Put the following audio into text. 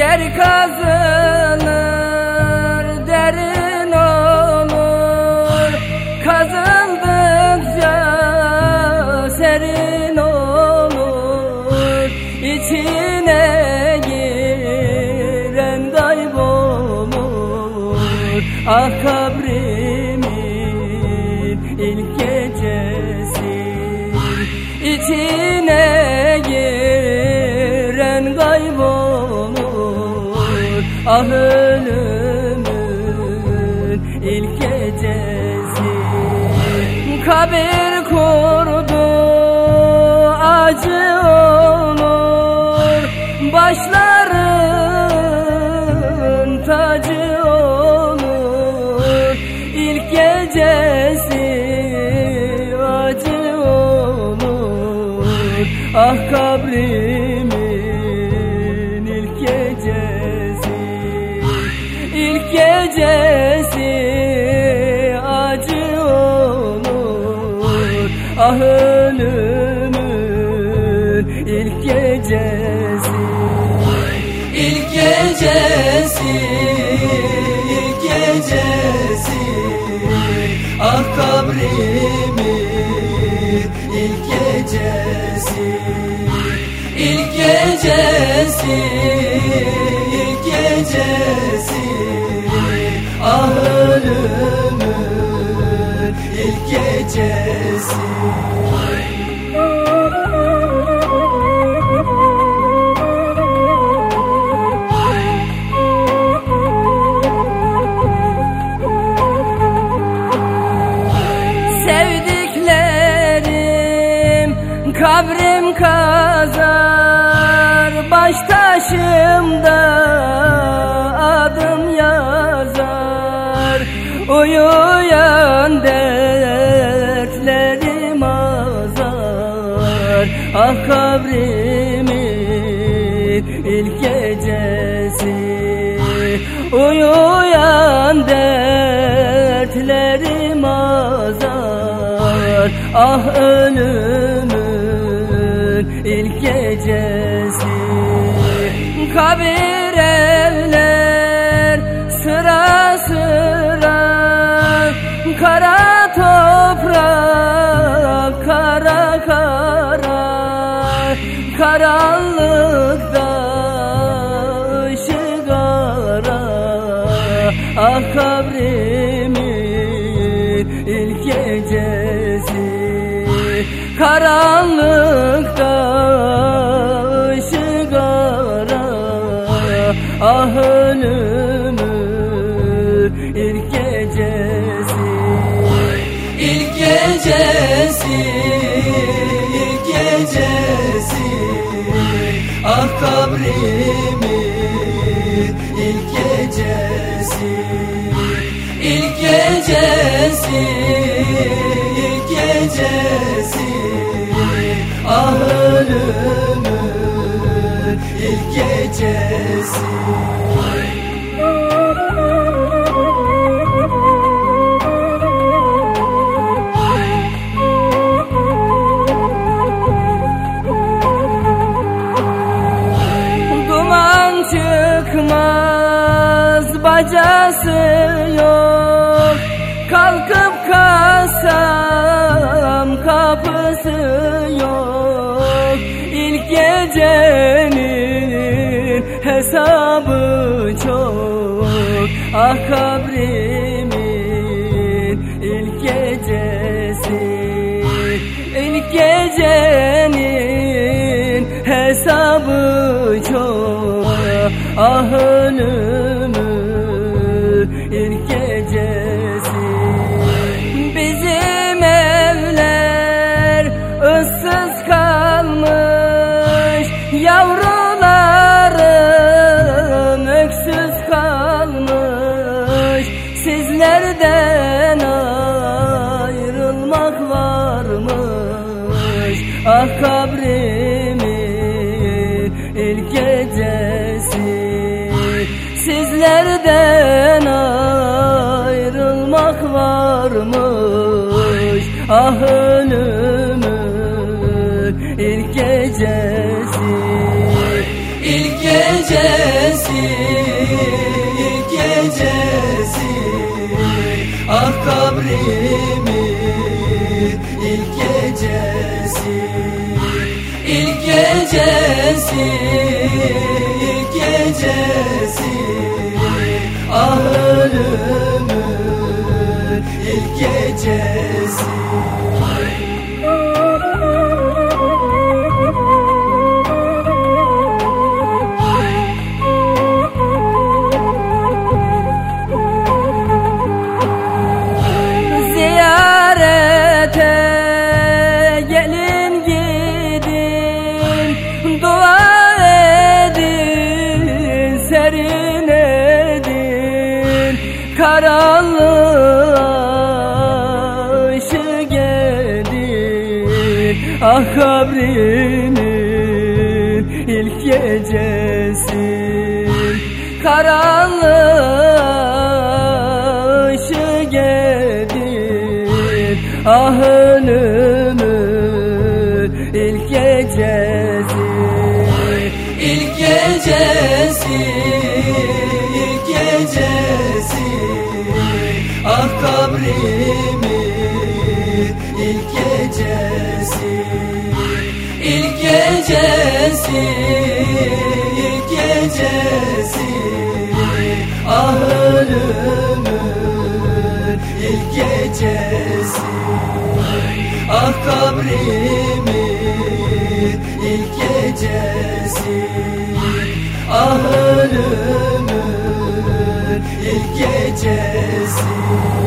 Yer kazılır derin olur. Kazıldıkça serin olur. İçine giren kaybolur Ah kabrimin ilk gecesi. İçine Ah ölümün ilk gecesi. Kabir kurdu acı olur. Başların tacı olur. İlk gecesi acı olur. Ah kabrimin Ah ölümün ilk gecesi. İlk gecesi ilk gecesi. Ah kabrimin ilk gecesi. İlk gecesi ilk gecesi kabrim kazar Baş taşımda adım yazar. Uyuyan dertlerim azar. Ah kabrimin ilk gecesi. Uyuyan dertlerim azar. Ah ölümün ilk gecesi. Kabir evler sıra sıra Kara toprak kara kara Karanlıkta ışık ara Ah kabrimin Karanlıkta ışık ara Ah ölümün ilk gecesi. İlk gecesi ilk gecesi. Ah kabrimin ilk gecesi. İlk gecesi ilk gecesi Ah ölümün ilk gecesi Duman çıkmaz bacası yok. Kalkıp kalsam kapısı hesabı çok. Ah kabrimin ilk gecesi İlk gecenin hesabı çok. Ah ölümün Ah kabrimin ilk gecesi. Sizlerden ayrılmak varmış? Ah ölümün ilk gecesi. İlk gecesi ilk gecesi. Ah kabrimin gecesi gecesi edin Karanlığa ışık edin Ah kabrimin ilk gecesi. Karanlığa ışık edin Ah ölümün ilk gecesi. İlk gecesi, gecesi, ilk gecesi. Ah ölümün ilk gecesi. Ah kabrimin ilk gecesi. Ah ölümün ilk gecesi